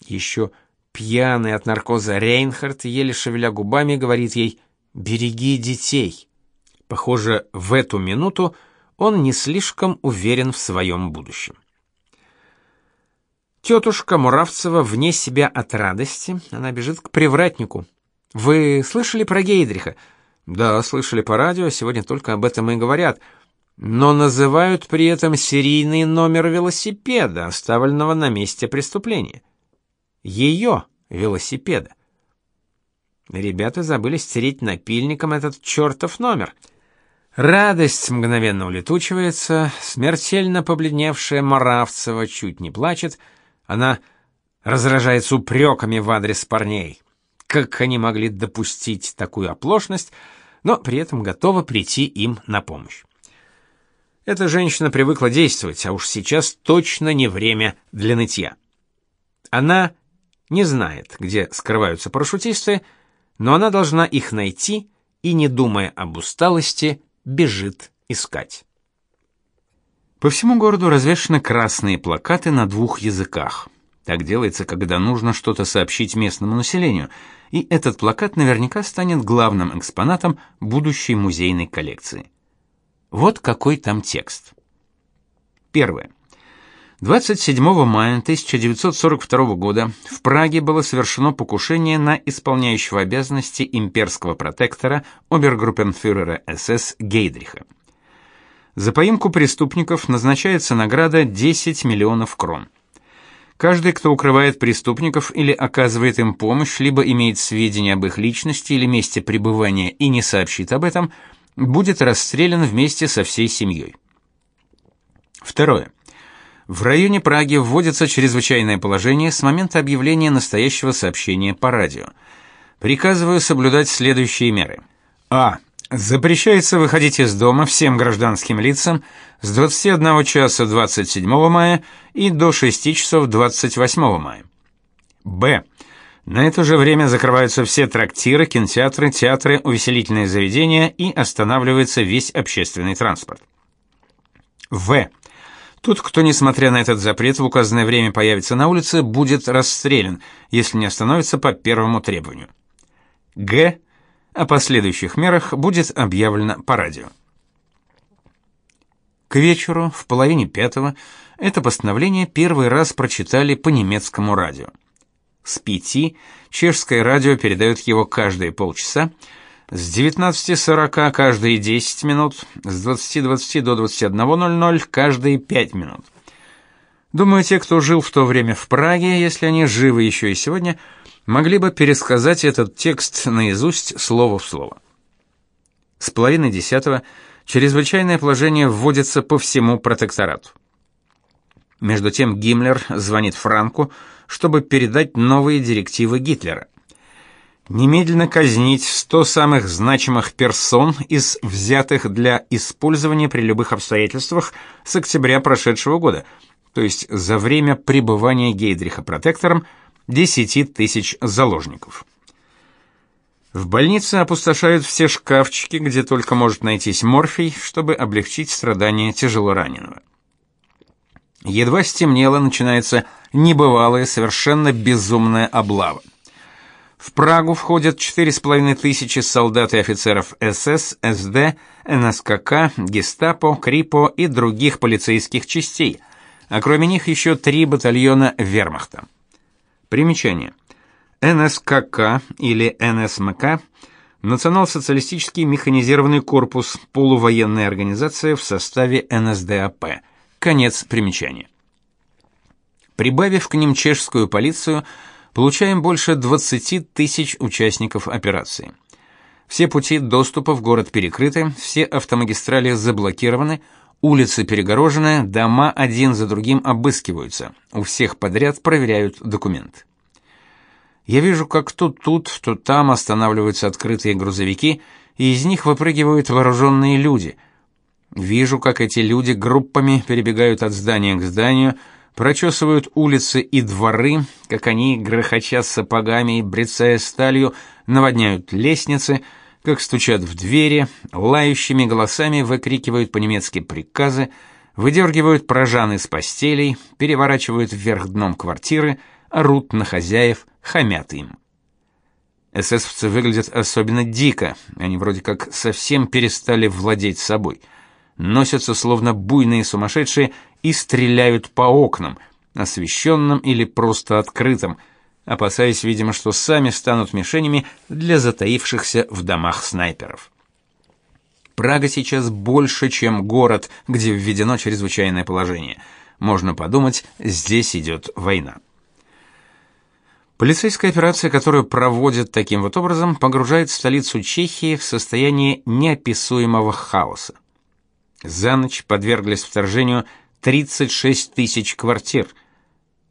Еще пьяный от наркоза Рейнхард, еле шевеля губами, говорит ей «Береги детей. Похоже, в эту минуту он не слишком уверен в своем будущем. Тетушка Муравцева вне себя от радости, она бежит к привратнику. Вы слышали про Гейдриха? Да, слышали по радио, сегодня только об этом и говорят. Но называют при этом серийный номер велосипеда, оставленного на месте преступления. Ее велосипеда. Ребята забыли стереть напильником этот чертов номер. Радость мгновенно улетучивается, смертельно побледневшая Моравцева чуть не плачет — она разражается упреками в адрес парней. Как они могли допустить такую оплошность, но при этом готова прийти им на помощь. Эта женщина привыкла действовать, а уж сейчас точно не время для нытья. Она не знает, где скрываются парашютисты, но она должна их найти и, не думая об усталости, бежит искать. По всему городу развешаны красные плакаты на двух языках. Так делается, когда нужно что-то сообщить местному населению, и этот плакат наверняка станет главным экспонатом будущей музейной коллекции. Вот какой там текст. Первое. 27 мая 1942 года в Праге было совершено покушение на исполняющего обязанности имперского протектора обергруппенфюрера СС Гейдриха. За поимку преступников назначается награда 10 миллионов крон. Каждый, кто укрывает преступников или оказывает им помощь, либо имеет сведения об их личности или месте пребывания и не сообщит об этом, будет расстрелян вместе со всей семьей. Второе. В районе Праги вводится чрезвычайное положение с момента объявления настоящего сообщения по радио. Приказываю соблюдать следующие меры. А. Запрещается выходить из дома всем гражданским лицам с 21 часа 27 мая и до 6 часов 28 мая. Б. На это же время закрываются все трактиры, кинотеатры, театры, увеселительные заведения и останавливается весь общественный транспорт. В. Тот, кто, несмотря на этот запрет, в указанное время появится на улице, будет расстрелян, если не остановится по первому требованию. Г. О последующих мерах будет объявлено по радио. К вечеру, в половине пятого, это постановление первый раз прочитали по немецкому радио. С пяти чешское радио передает его каждые полчаса, с 19.40 каждые 10 минут, с 20.20 до 21.00 каждые 5 минут. Думаю, те, кто жил в то время в Праге, если они живы еще и сегодня, могли бы пересказать этот текст наизусть слово в слово. С половины десятого чрезвычайное положение вводится по всему протекторату. Между тем Гиммлер звонит Франку, чтобы передать новые директивы Гитлера. Немедленно казнить 100 самых значимых персон из взятых для использования при любых обстоятельствах с октября прошедшего года, то есть за время пребывания Гейдриха протектором – 10 тысяч заложников. В больнице опустошают все шкафчики, где только может найтись морфий, чтобы облегчить страдания тяжелораненого. Едва стемнело, начинается небывалая, совершенно безумная облава. В Прагу входят 4,5 тысячи солдат и офицеров СС, СД, НСКК, Гестапо, Крипо и других полицейских частей, а кроме них еще три батальона вермахта. Примечание. НСКК или НСМК Национал-социалистический механизированный корпус, полувоенная организация в составе НСДАП. Конец примечания. Прибавив к ним чешскую полицию, получаем больше 20 тысяч участников операции. Все пути доступа в город перекрыты, все автомагистрали заблокированы, Улицы перегорожены, дома один за другим обыскиваются. У всех подряд проверяют документы. Я вижу, как то тут, то там останавливаются открытые грузовики, и из них выпрыгивают вооруженные люди. Вижу, как эти люди группами перебегают от здания к зданию, прочесывают улицы и дворы, как они, грохоча сапогами и брецая сталью, наводняют лестницы, как стучат в двери, лающими голосами выкрикивают по-немецки приказы, выдергивают прожан из постелей, переворачивают вверх дном квартиры, орут на хозяев, хамят им. Эсэсовцы выглядят особенно дико, они вроде как совсем перестали владеть собой. Носятся словно буйные сумасшедшие и стреляют по окнам, освещенным или просто открытым, опасаясь, видимо, что сами станут мишенями для затаившихся в домах снайперов. Прага сейчас больше, чем город, где введено чрезвычайное положение. Можно подумать, здесь идет война. Полицейская операция, которую проводят таким вот образом, погружает столицу Чехии в состояние неописуемого хаоса. За ночь подверглись вторжению 36 тысяч квартир.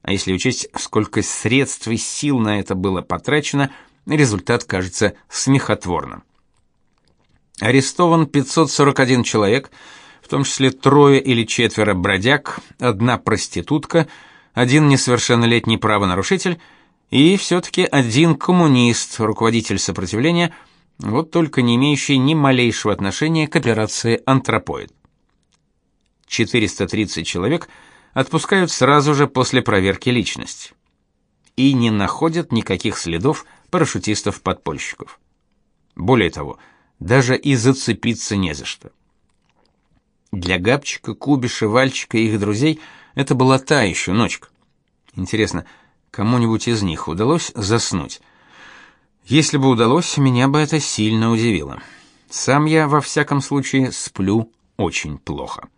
А если учесть, сколько средств и сил на это было потрачено, результат кажется смехотворным. Арестован 541 человек, в том числе трое или четверо бродяг, одна проститутка, один несовершеннолетний правонарушитель и все-таки один коммунист, руководитель сопротивления, вот только не имеющий ни малейшего отношения к операции «Антропоид». 430 человек отпускают сразу же после проверки личности. И не находят никаких следов парашютистов-подпольщиков. Более того, даже и зацепиться не за что. Для Габчика, Кубиша, Вальчика и их друзей это была та еще ночка. Интересно, кому-нибудь из них удалось заснуть? Если бы удалось, меня бы это сильно удивило. Сам я во всяком случае сплю очень плохо.